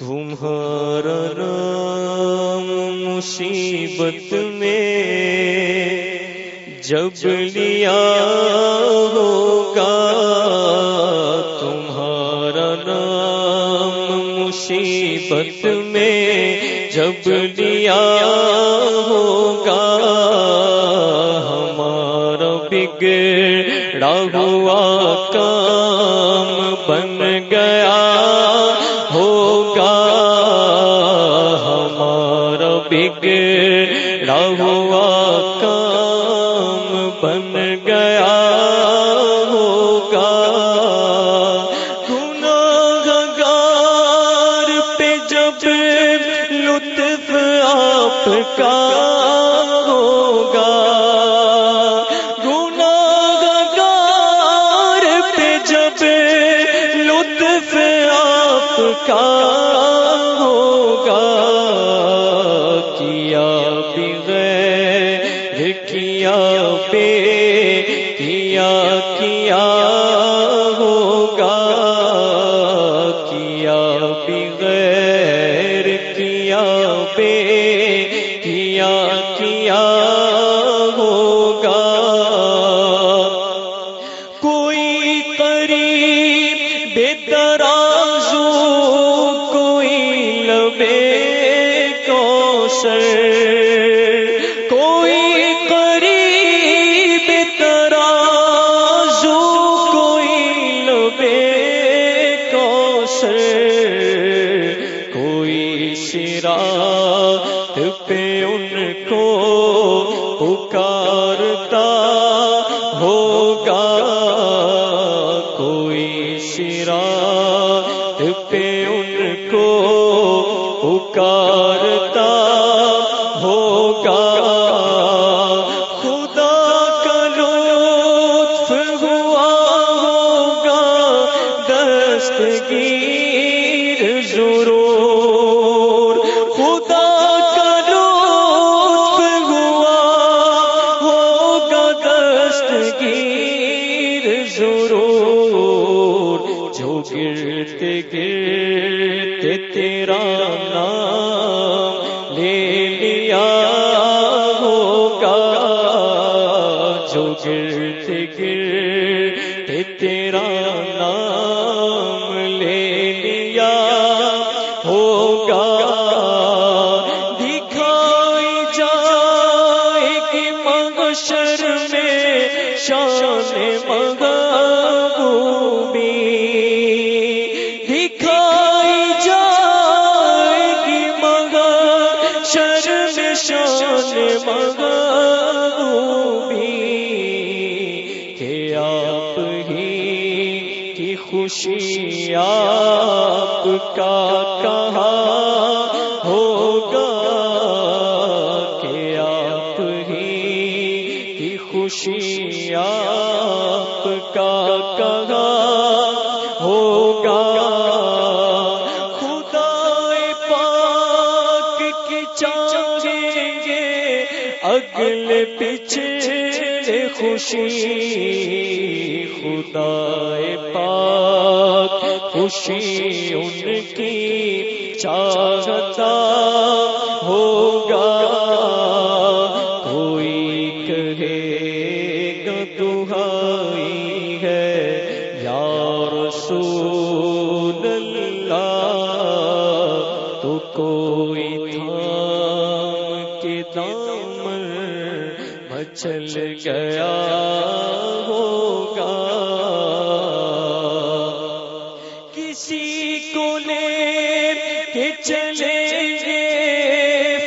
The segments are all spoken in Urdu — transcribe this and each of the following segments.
تمہارا نام مصیبت میں جب لیا ہوگا تمہارا نام مصیبت میں جب لیا ہوگا، ہمارا بگڑا ہوا کام بگڑا ہوا کا کیا پہ کیا کوشر کوئی شراط پہ ان کو پکارتا ہوگا کوئی شراط پہ دستگیر ضرور خدا کا لطف ہوا ہوگا دستگیر ضرور۔ جو گرتے گرتے تیرا نام شان کہ آپ ہی کی خوشی آپ کا کہا ہوگا کہ آپ ہی کی خوشی آپ کا کہا ہوگا پیچھے خوشی خدا پاک خوشی ان کی چاہتا ہوگا۔ کوئی کہے گا دہائی ہے۔ مچل گیا ہوگا۔ کسی کو لے کے چلے گے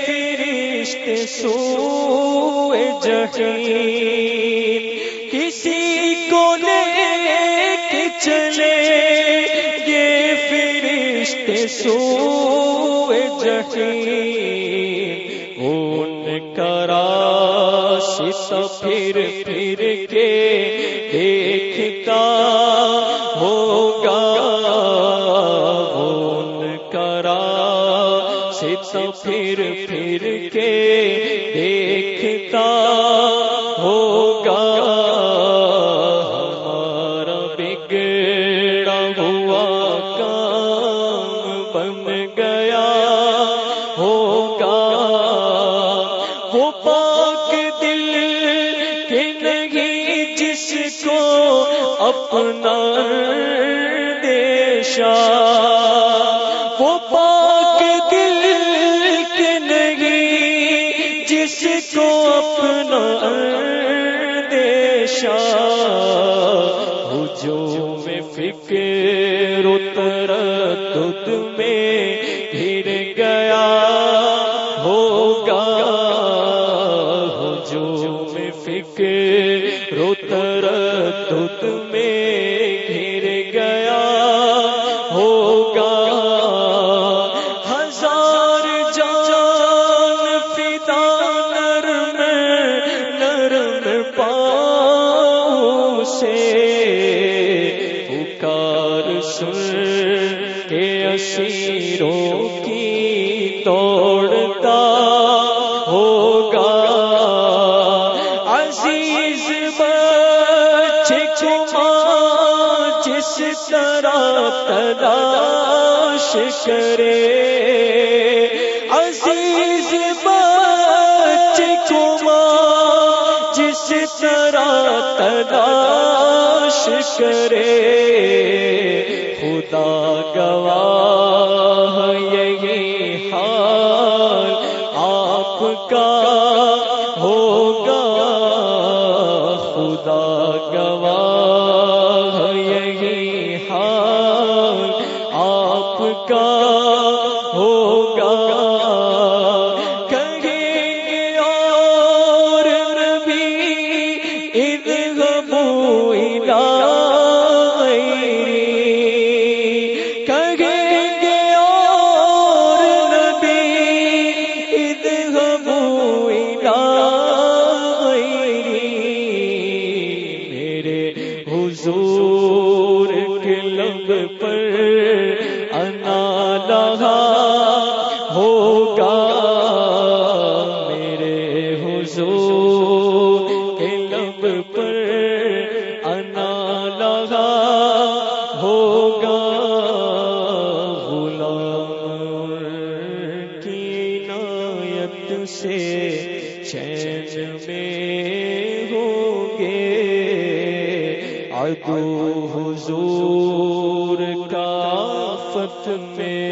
فرشتے سوئے جہیم کسی کو لے کے چلے گے فرشتے جہیم ان کرا پھر پھر کے دیکھتا ہوگا۔ ان کرا پھر پھر کے دیکھ اپنا دیشا۔ وہ پاک دل کے نہیں، جس کو اپنا دیشا۔ جو میں فکر اتر دودھ میں پھر گیا ہوگا۔ جو میں فکر دودھ میں گھر گیا ہوگا۔ ہزار جان فدا نرم نرم پاؤں سے تلاش کرے عزیز بچے چما جس طرح تلاش کرے خدا گواہ کا عنایت سے چین میں ہوں گے عدو حضور کا فت میں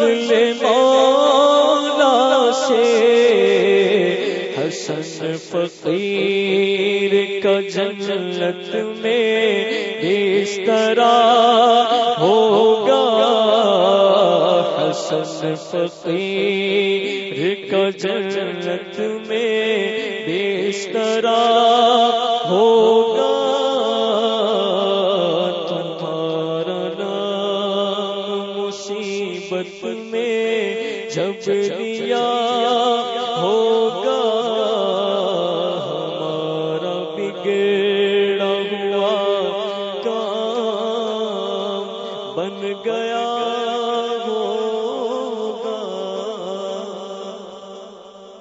فضل مولا سے، حسن فقیر کا جنت میں اس طرح ہوگا۔ حسن فقیر کا جنت میں اس طرح ہوگا۔ ہوگا